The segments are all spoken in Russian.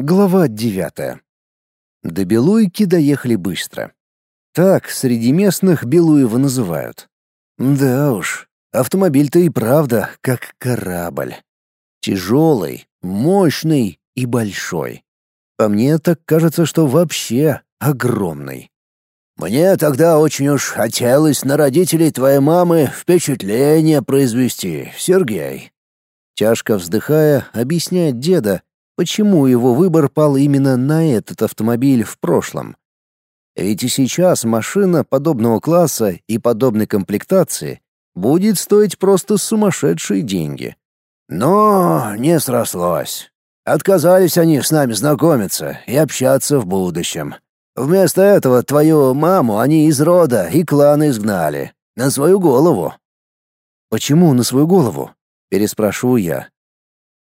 Глава девятая. До Белуйки доехали быстро. Так среди местных Белуева называют. Да уж, автомобиль-то и правда как корабль. Тяжелый, мощный и большой. По мне так кажется, что вообще огромный. Мне тогда очень уж хотелось на родителей твоей мамы впечатление произвести, Сергей. Тяжко вздыхая, объясняет деда, почему его выбор пал именно на этот автомобиль в прошлом. Ведь и сейчас машина подобного класса и подобной комплектации будет стоить просто сумасшедшие деньги. Но не срослось. Отказались они с нами знакомиться и общаться в будущем. Вместо этого твою маму они из рода и клана изгнали. На свою голову. «Почему на свою голову?» — переспрашиваю я.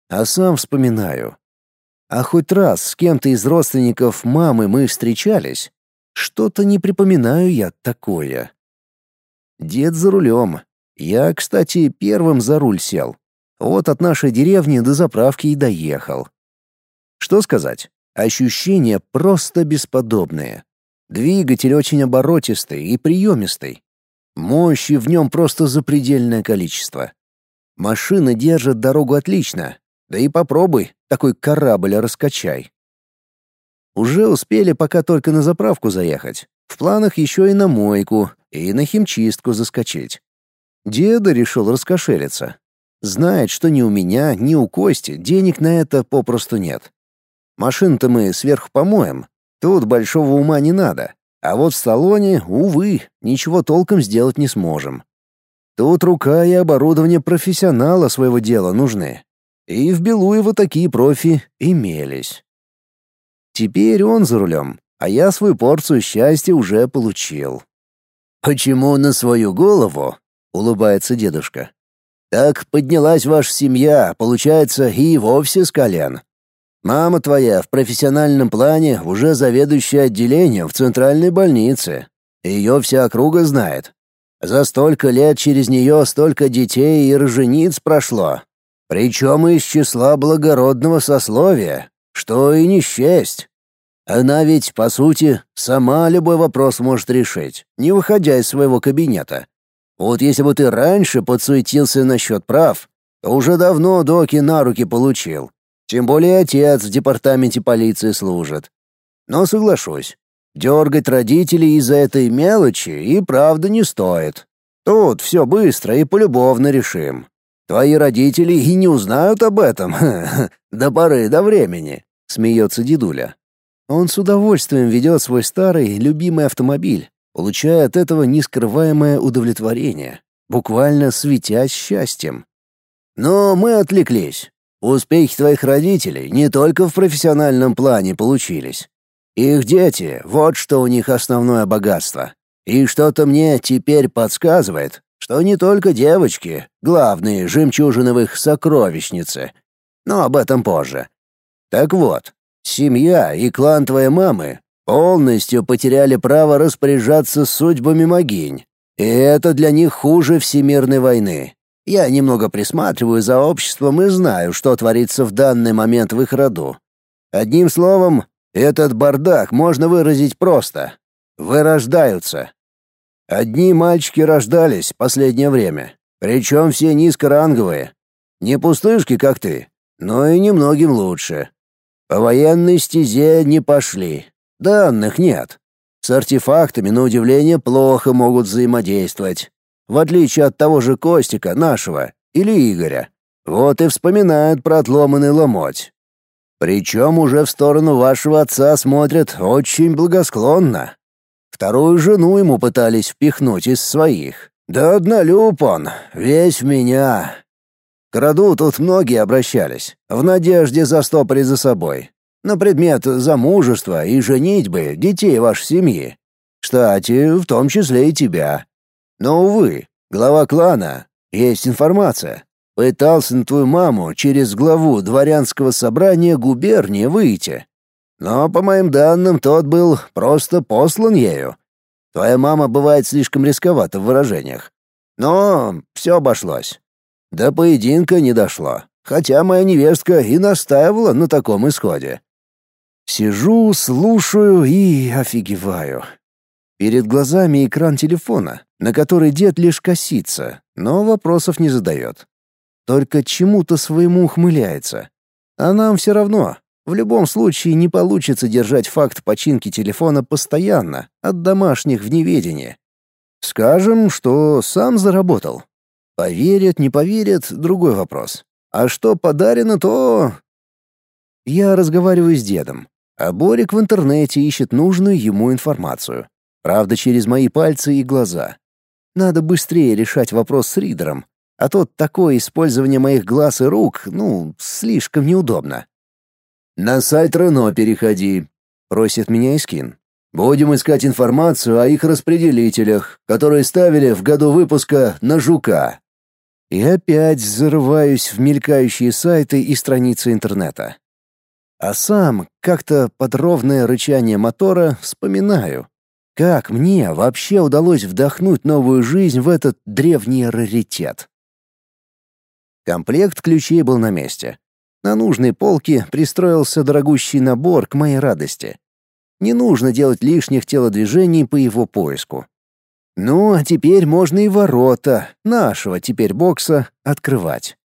А сам вспоминаю. А хоть раз с кем-то из родственников мамы мы встречались, что-то не припоминаю я такое. Дед за рулем. Я, кстати, первым за руль сел. Вот от нашей деревни до заправки и доехал. Что сказать? Ощущения просто бесподобные. Двигатель очень оборотистый и приемистый. Мощи в нем просто запредельное количество. Машина держит дорогу отлично, да и попробуй, такой корабль раскачай. Уже успели пока только на заправку заехать. В планах еще и на мойку, и на химчистку заскочить. Деда решил раскошелиться. Знает, что ни у меня, ни у Кости денег на это попросту нет. Машин-то мы сверху помоем. Тут большого ума не надо. А вот в салоне, увы, ничего толком сделать не сможем. Тут рука и оборудование профессионала своего дела нужны. И в Белуево такие профи имелись. Теперь он за рулем, а я свою порцию счастья уже получил. «Почему на свою голову?» — улыбается дедушка. «Так поднялась ваша семья, получается, и вовсе с колен. Мама твоя в профессиональном плане уже заведующая отделением в центральной больнице. Ее вся округа знает. За столько лет через нее столько детей и рожениц прошло, причем из числа благородного сословия, что и не счесть. Она ведь, по сути, сама любой вопрос может решить, не выходя из своего кабинета. Вот если бы ты раньше подсуетился насчет прав, то уже давно доки на руки получил. Тем более отец в департаменте полиции служит. Но соглашусь, дергать родителей из-за этой мелочи и правда не стоит. Тут все быстро и полюбовно решим. Твои родители и не узнают об этом до поры до времени», — смеется дедуля. Он с удовольствием ведет свой старый, любимый автомобиль, получая от этого нескрываемое удовлетворение, буквально светясь счастьем. «Но мы отвлеклись. Успехи твоих родителей не только в профессиональном плане получились. Их дети — вот что у них основное богатство. И что-то мне теперь подсказывает, что не только девочки — главные их сокровищнице. Но об этом позже. Так вот, семья и клан твоей мамы полностью потеряли право распоряжаться судьбами могинь. И это для них хуже всемирной войны. Я немного присматриваю за обществом и знаю, что творится в данный момент в их роду. Одним словом, этот бардак можно выразить просто. Вырождаются. Одни мальчики рождались последнее время, причем все низкоранговые. Не пустышки, как ты, но и немногим лучше. По военной стезе не пошли. Данных нет. С артефактами, на удивление, плохо могут взаимодействовать. В отличие от того же Костика, нашего, или Игоря. Вот и вспоминают про отломанный ломоть. Причем уже в сторону вашего отца смотрят очень благосклонно. Вторую жену ему пытались впихнуть из своих. Да однолюб он, весь в меня. К роду тут многие обращались, в надежде застопорить за собой. На предмет замужества и женитьбы детей вашей семьи. Кстати, в том числе и тебя. Но, увы, глава клана, есть информация. Пытался на твою маму через главу дворянского собрания губернии выйти. Но, по моим данным, тот был просто послан ею. Твоя мама бывает слишком рисковата в выражениях. Но все обошлось. До поединка не дошло, хотя моя невестка и настаивала на таком исходе. Сижу, слушаю и офигеваю. Перед глазами экран телефона, на который дед лишь косится, но вопросов не задает. Только чему-то своему ухмыляется. А нам все равно. В любом случае не получится держать факт починки телефона постоянно, от домашних в неведении. Скажем, что сам заработал. Поверят, не поверят — другой вопрос. А что подарено, то... Я разговариваю с дедом, а Борик в интернете ищет нужную ему информацию. Правда, через мои пальцы и глаза. Надо быстрее решать вопрос с ридером, а то такое использование моих глаз и рук, ну, слишком неудобно. «На сайт Рено переходи», — просит меня Искин. «Будем искать информацию о их распределителях, которые ставили в году выпуска на жука». И опять зарываюсь в мелькающие сайты и страницы интернета. А сам, как-то под ровное рычание мотора, вспоминаю, как мне вообще удалось вдохнуть новую жизнь в этот древний раритет. Комплект ключей был на месте. На нужной полке пристроился дорогущий набор к моей радости. Не нужно делать лишних телодвижений по его поиску. Ну, а теперь можно и ворота нашего теперь бокса открывать.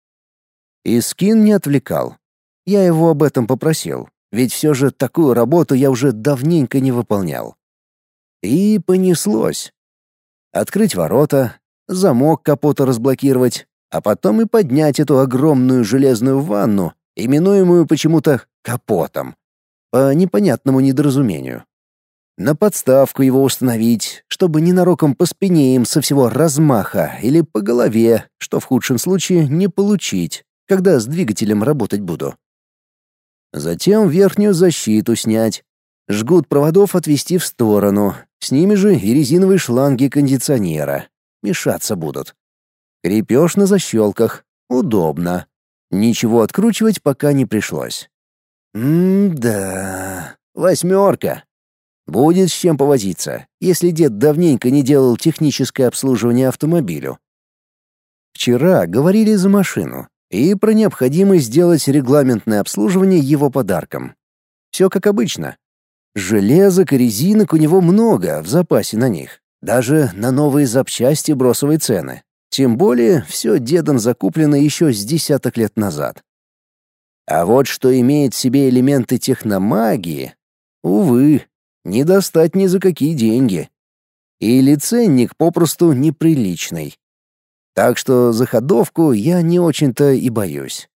И скин не отвлекал. Я его об этом попросил, ведь все же такую работу я уже давненько не выполнял. И понеслось. Открыть ворота, замок капота разблокировать, а потом и поднять эту огромную железную ванну, именуемую почему-то капотом, по непонятному недоразумению. На подставку его установить, чтобы ненароком по спине им со всего размаха или по голове, что в худшем случае не получить, когда с двигателем работать буду. Затем верхнюю защиту снять, жгут проводов отвести в сторону, с ними же и резиновые шланги кондиционера. Мешаться будут. Крепеж на защелках. Удобно. Ничего откручивать пока не пришлось. М-да, восьмерка. Будет с чем повозиться, если дед давненько не делал техническое обслуживание автомобилю. Вчера говорили за машину и про необходимость сделать регламентное обслуживание его подарком. Все как обычно. Железок и резинок у него много в запасе на них. Даже на новые запчасти бросовые цены. Тем более, все дедом закуплено еще с десяток лет назад. А вот что имеет в себе элементы техномагии, увы, не достать ни за какие деньги. Или ценник попросту неприличный. Так что за ходовку я не очень-то и боюсь.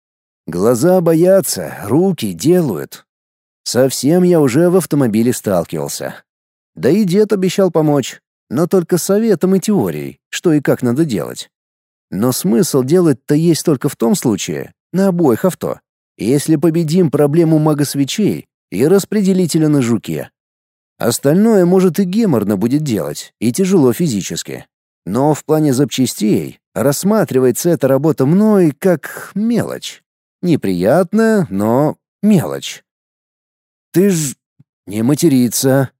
Глаза боятся, руки делают. Совсем я уже в автомобиле сталкивался. Да и дед обещал помочь но только советом и теорией, что и как надо делать. Но смысл делать-то есть только в том случае, на обоих авто, если победим проблему мага-свечей и распределителя на жуке. Остальное, может, и геморно будет делать, и тяжело физически. Но в плане запчастей рассматривается эта работа мной как мелочь. Неприятная, но мелочь. Ты ж не материться.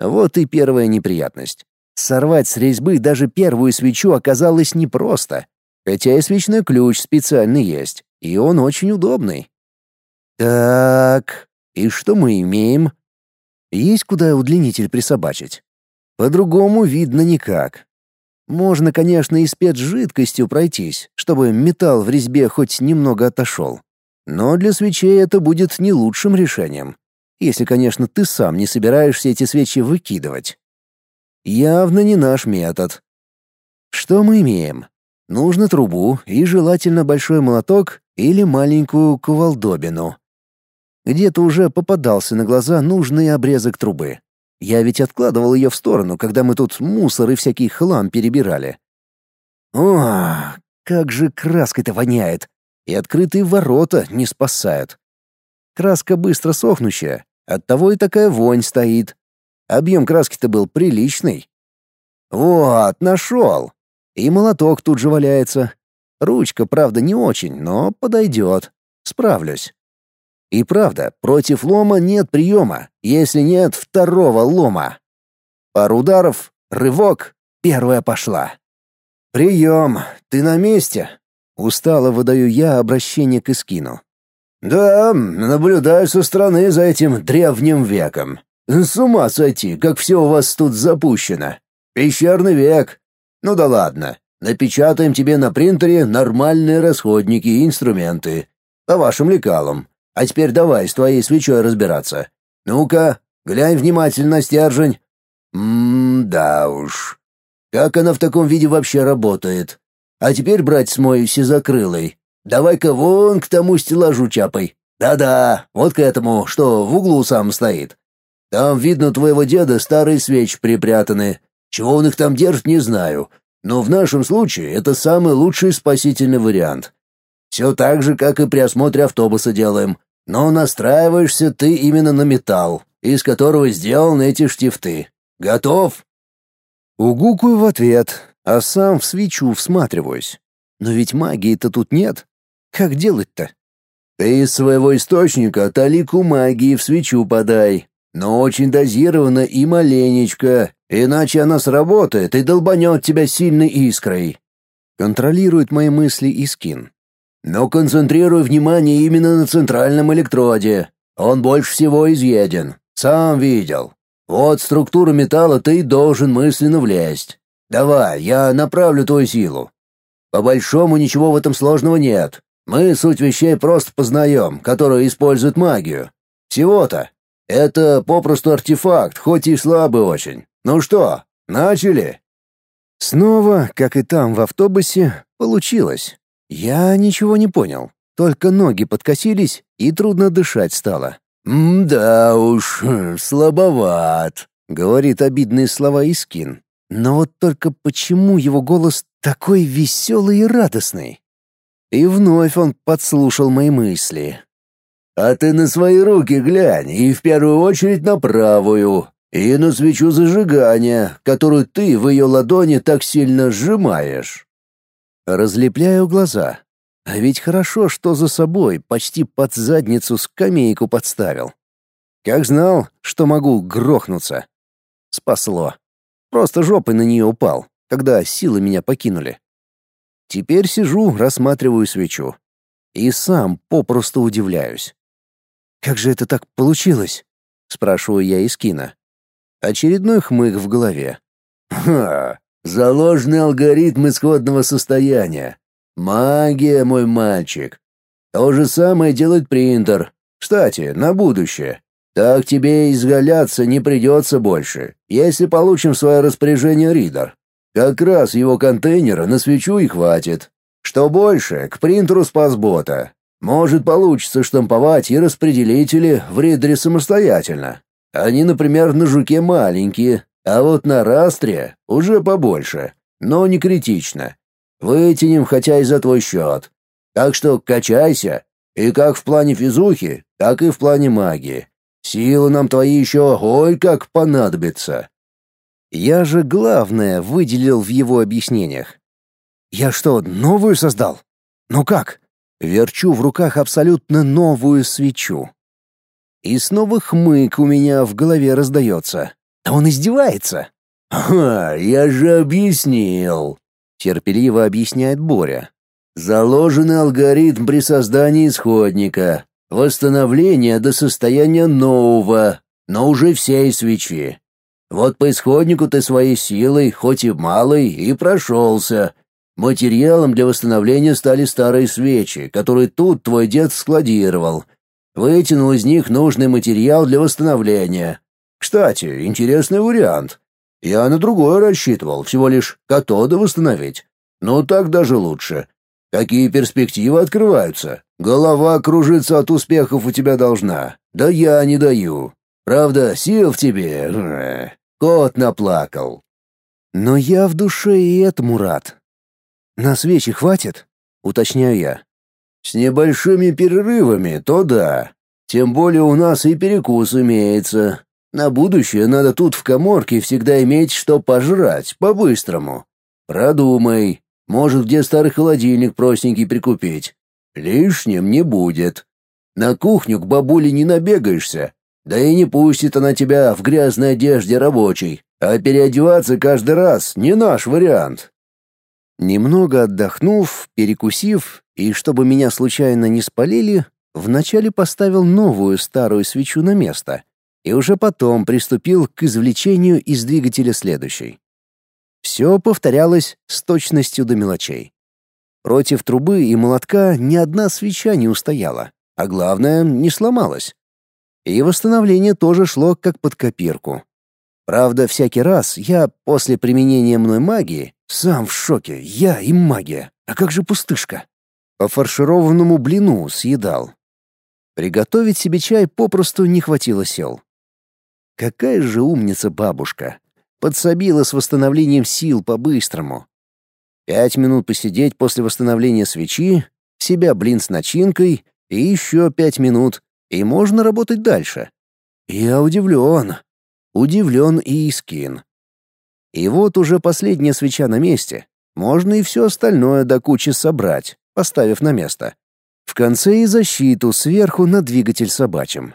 Вот и первая неприятность. Сорвать с резьбы даже первую свечу оказалось непросто, хотя и свечной ключ специальный есть, и он очень удобный. Так, и что мы имеем? Есть куда удлинитель присобачить? По-другому видно никак. Можно, конечно, и спецжидкостью пройтись, чтобы металл в резьбе хоть немного отошел. Но для свечей это будет не лучшим решением. Если, конечно, ты сам не собираешься эти свечи выкидывать. Явно не наш метод. Что мы имеем? Нужно трубу и желательно большой молоток или маленькую кувалдобину. Где-то уже попадался на глаза нужный обрезок трубы. Я ведь откладывал ее в сторону, когда мы тут мусор и всякий хлам перебирали. О, как же краской-то воняет! И открытые ворота не спасают. Краска быстро сохнущая, оттого и такая вонь стоит. Объем краски-то был приличный. Вот, нашел. И молоток тут же валяется. Ручка, правда, не очень, но подойдет. Справлюсь. И правда, против лома нет приема, если нет второго лома. Пару ударов, рывок, первая пошла. «Прием, ты на месте?» Устало выдаю я обращение к Искину. Да, наблюдаю со стороны за этим древним веком. С ума сойти, как все у вас тут запущено. Пещерный век. Ну да ладно. Напечатаем тебе на принтере нормальные расходники и инструменты. По вашим лекалам. А теперь давай с твоей свечой разбираться. Ну-ка, глянь внимательно стержень. М-да уж. Как она в таком виде вообще работает? А теперь, брать с мой сизокрылой, давай-ка вон к тому стеллажу чапай. Да-да, вот к этому, что в углу сам стоит. Там, видно, твоего деда старые свечи припрятаны. Чего он их там держит, не знаю. Но в нашем случае это самый лучший спасительный вариант. Все так же, как и при осмотре автобуса делаем. Но настраиваешься ты именно на металл, из которого сделаны эти штифты. Готов? Угукаю в ответ, а сам в свечу всматриваюсь. Но ведь магии-то тут нет. Как делать-то? Ты из своего источника талику магии в свечу подай, но очень дозированно и маленечко, иначе она сработает и долбанет тебя сильной искрой. Контролирует мои мысли и скин. Но концентрируй внимание именно на центральном электроде. Он больше всего изъеден. Сам видел. Вот структуру металла ты должен мысленно влезть. Давай, я направлю твою силу. По большому ничего в этом сложного нет. Мы суть вещей просто познаем, которые используют магию. Всего-то. Это попросту артефакт, хоть и слабый очень. Ну что, начали? Снова, как и там в автобусе, получилось. Я ничего не понял. Только ноги подкосились, и трудно дышать стало. «Да уж, слабоват», — говорит обидные слова Искин. Но вот только почему его голос такой веселый и радостный? И вновь он подслушал мои мысли. «А ты на свои руки глянь, и в первую очередь на правую, и на свечу зажигания, которую ты в ее ладони так сильно сжимаешь». Разлепляю глаза. А ведь хорошо, что за собой почти под задницу скамейку подставил. Как знал, что могу грохнуться. Спасло. Просто жопой на нее упал, когда силы меня покинули. Теперь сижу, рассматриваю свечу. И сам попросту удивляюсь. «Как же это так получилось?» — спрашиваю я из кино. Очередной хмык в голове. «Ха! Заложенный алгоритм исходного состояния. Магия, мой мальчик. То же самое делает принтер. Кстати, на будущее. Так тебе изгаляться не придется больше, если получим в свое распоряжение ридер. Как раз его контейнера на свечу и хватит. Что больше, к принтеру спасбота. Может, получится штамповать и распределители в ридере самостоятельно. Они, например, на жуке маленькие, а вот на растре уже побольше, но не критично. Вытянем хотя и за твой счет. Так что качайся. И как в плане физухи, так и в плане магии. Силы нам твои еще ой как понадобятся. Я же главное выделил в его объяснениях. Я что, новую создал? Ну как? Верчу в руках абсолютно новую свечу. И снова хмык у меня в голове раздается. А он издевается. «Ха, я же объяснил терпеливо объясняет Боря. Заложенный алгоритм при создании исходника, восстановление до состояния нового, но уже всей свечи. Вот по исходнику ты своей силой, хоть и малой, и прошелся. Материалом для восстановления стали старые свечи, которые тут твой дед складировал. Вытянул из них нужный материал для восстановления. Кстати, интересный вариант. Я на другое рассчитывал, всего лишь катоды восстановить. Но так даже лучше. Какие перспективы открываются? Голова кружиться от успехов у тебя должна. Да я не даю. Правда, сил в тебе. Кот наплакал. Но я в душе и этому рад. На свечи хватит? Уточняю я. С небольшими перерывами, то да. Тем более у нас и перекус имеется. На будущее надо тут в коморке всегда иметь что пожрать, по-быстрому. Продумай. Может, где старый холодильник простенький прикупить. Лишним не будет. На кухню к бабуле не набегаешься. Да и не пустит она тебя в грязной одежде рабочей. А переодеваться каждый раз не наш вариант. Немного отдохнув, перекусив, и чтобы меня случайно не спалили, Вначале поставил новую старую свечу на место и уже потом приступил к извлечению из двигателя следующей. Все повторялось с точностью до мелочей. Против трубы и молотка ни одна свеча не устояла, а главное, не сломалась. И восстановление тоже шло как под копирку. Правда, всякий раз я после применения мной магии сам в шоке, я и магия. А как же пустышка? По фаршированному блину съедал. Приготовить себе чай попросту не хватило сил. Какая же умница бабушка. Подсобила с восстановлением сил по-быстрому. Пять минут посидеть после восстановления свечи, себя блин с начинкой и еще пять минут, и можно работать дальше. Я удивлен. Удивлен и Искин. И вот уже последняя свеча на месте. Можно и все остальное до кучи собрать, поставив на место. В конце и защиту сверху на двигатель собачьим.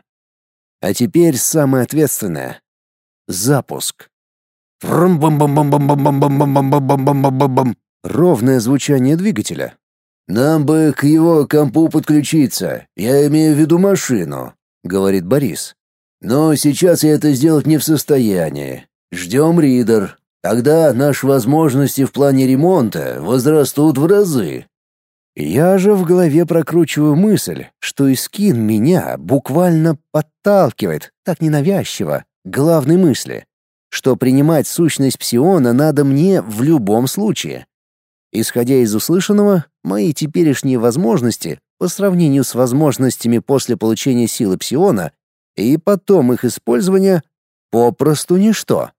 А теперь самое ответственное — запуск. Ровное звучание двигателя. «Нам бы к его компу подключиться, я имею в виду машину», — говорит Борис. Но сейчас я это сделать не в состоянии. Ждем ридер. Тогда наши возможности в плане ремонта возрастут в разы. Я же в голове прокручиваю мысль, что Искин меня буквально подталкивает, так ненавязчиво, к главной мысли, что принимать сущность псиона надо мне в любом случае. Исходя из услышанного, мои теперешние возможности по сравнению с возможностями после получения силы псиона и потом их использование попросту ничто.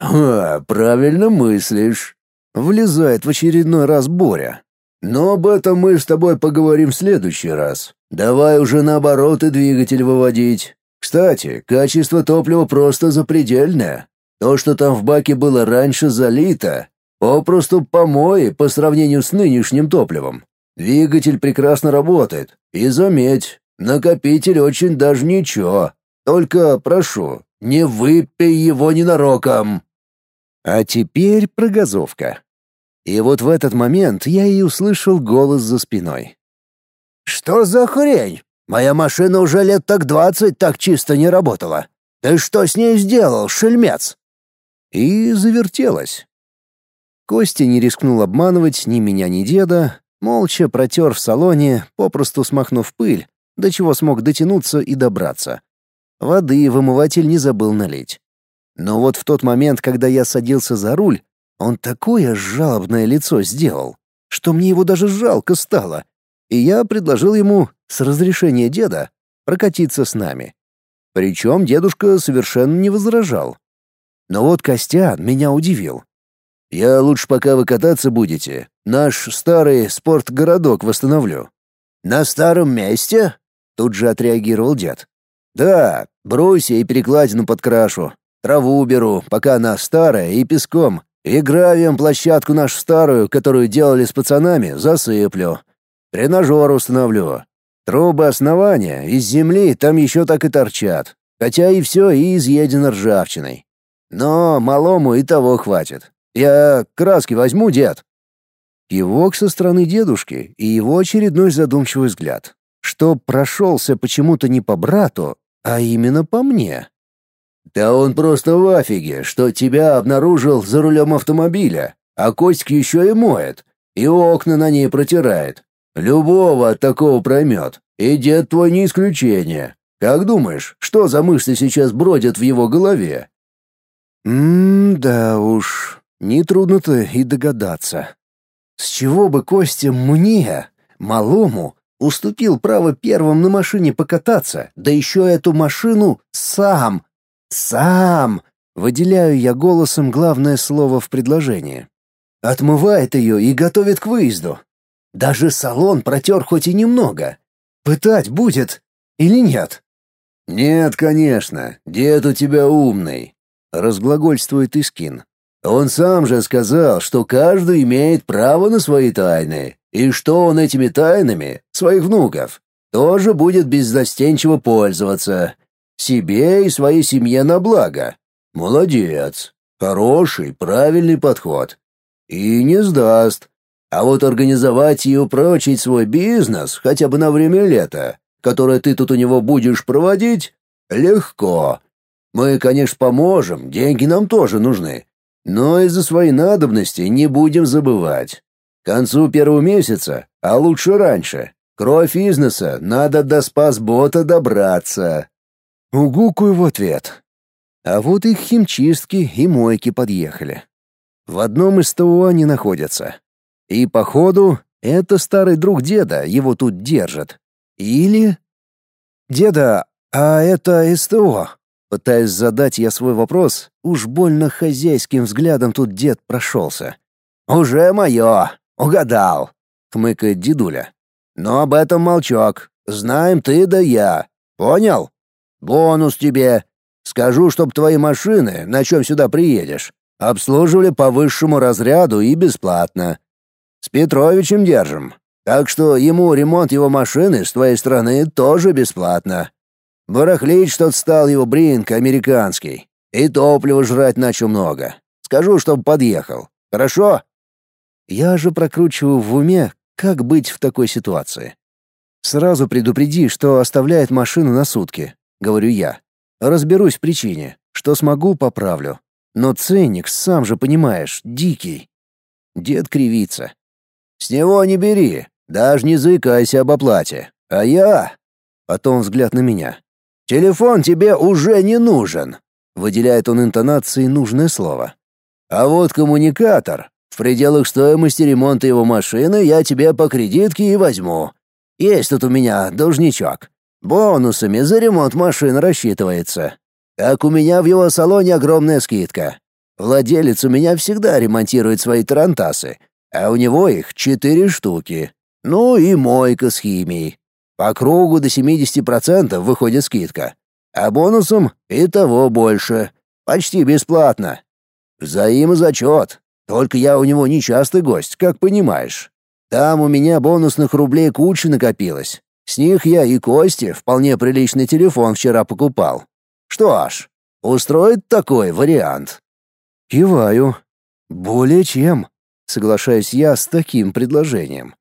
«А, правильно мыслишь», — влезает в очередной раз Боря. «Но об этом мы с тобой поговорим в следующий раз. Давай уже наоборот и двигатель выводить. Кстати, качество топлива просто запредельное. То, что там в баке было раньше залито, попросту помои по сравнению с нынешним топливом. Двигатель прекрасно работает. И заметь, Накопитель очень даже ничего. Только прошу, не выпей его ненароком. А теперь про газовка. И вот в этот момент я и услышал голос за спиной. «Что за хрень? Моя машина уже лет так двадцать так чисто не работала. Ты что с ней сделал, шельмец?» И завертелась. Костя не рискнул обманывать ни меня, ни деда, молча протер в салоне, попросту смахнув пыль, до чего смог дотянуться и добраться. Воды вымыватель не забыл налить. Но вот в тот момент, когда я садился за руль, он такое жалобное лицо сделал, что мне его даже жалко стало, и я предложил ему, с разрешения деда, прокатиться с нами. Причем дедушка совершенно не возражал. Но вот Костян меня удивил. «Я лучше, пока вы кататься будете, наш старый спортгородок восстановлю». «На старом месте?» Тут же отреагировал дед. «Да, брусья и перекладину подкрашу. Траву уберу, пока она старая, и песком. И гравием площадку нашу старую, которую делали с пацанами, засыплю. Тренажер установлю. Трубы основания из земли там еще так и торчат. Хотя и все и изъедено ржавчиной. Но малому и того хватит. Я краски возьму, дед». Кивок со стороны дедушки и его очередной задумчивый взгляд что прошелся почему-то не по брату, а именно по мне. «Да он просто в афиге, что тебя обнаружил за рулем автомобиля, а Костик еще и моет, и окна на ней протирает. Любого от такого проймет, и дед твой не исключение. Как думаешь, что за мысли сейчас бродят в его голове?» «М-да уж, нетрудно-то и догадаться. С чего бы Костя мне, малому, уступил право первым на машине покататься, да еще эту машину сам. Сам. Выделяю я голосом главное слово в предложении. Отмывает ее и готовит к выезду. Даже салон протер хоть и немного. Пытать будет или нет? «Нет, конечно, дед у тебя умный», — разглагольствует Искин. «Он сам же сказал, что каждый имеет право на свои тайны, и что он этими тайнами, своих внуков, тоже будет беззастенчиво пользоваться. Себе и своей семье на благо. Молодец. Хороший, правильный подход. И не сдаст. А вот организовать и упрочить свой бизнес хотя бы на время лета, которое ты тут у него будешь проводить? Легко. Мы, конечно, поможем, деньги нам тоже нужны. Но из-за своей надобности не будем забывать. К концу первого месяца, а лучше раньше, кровь из носа, надо до спасбота добраться. Угукаю в ответ. А вот их химчистки и мойки подъехали. В одном из ТО они находятся. И, походу, это старый друг деда его тут держит. Или... «Деда, а это СТО?» Пытаясь задать я свой вопрос, уж больно хозяйским взглядом тут дед прошелся. «Уже мое! Угадал!» — хмыкает дедуля. «Но об этом молчок. Знаем ты да я. Понял? Бонус тебе. Скажу, чтоб твои машины, на чем сюда приедешь, обслуживали по высшему разряду и бесплатно. С Петровичем держим. Так что ему ремонт его машины с твоей стороны тоже бесплатно. Барахлить что-то стал его бринк американский. И топливо жрать начал много. Скажу, чтоб подъехал. Хорошо? Я же прокручиваю в уме, как быть в такой ситуации. Сразу предупреди, что оставляет машину на сутки, говорю я. Разберусь в причине. Что смогу, поправлю. Но ценник, сам же понимаешь, дикий. Дед кривится. С него не бери, даже не заикайся об оплате. А я... Потом взгляд на меня. «Телефон тебе уже не нужен», — выделяет он интонацией нужное слово. «А вот коммуникатор. В пределах стоимости ремонта его машины я тебе по кредитке и возьму. Есть тут у меня должничок. Бонусами за ремонт машин рассчитывается. Так у меня в его салоне огромная скидка. Владелец у меня всегда ремонтирует свои тарантасы, а у него их четыре штуки. Ну и мойка с химией. По кругу до 70% выходит скидка. А бонусом и того больше. Почти бесплатно. Взаимозачет. Только я у него нечастый гость, как понимаешь. Там у меня бонусных рублей куча накопилось. С них я и Кости вполне приличный телефон вчера покупал. Что ж, устроит такой вариант. Киваю. Более чем. Соглашаюсь я с таким предложением.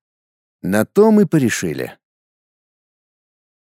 На то мы порешили.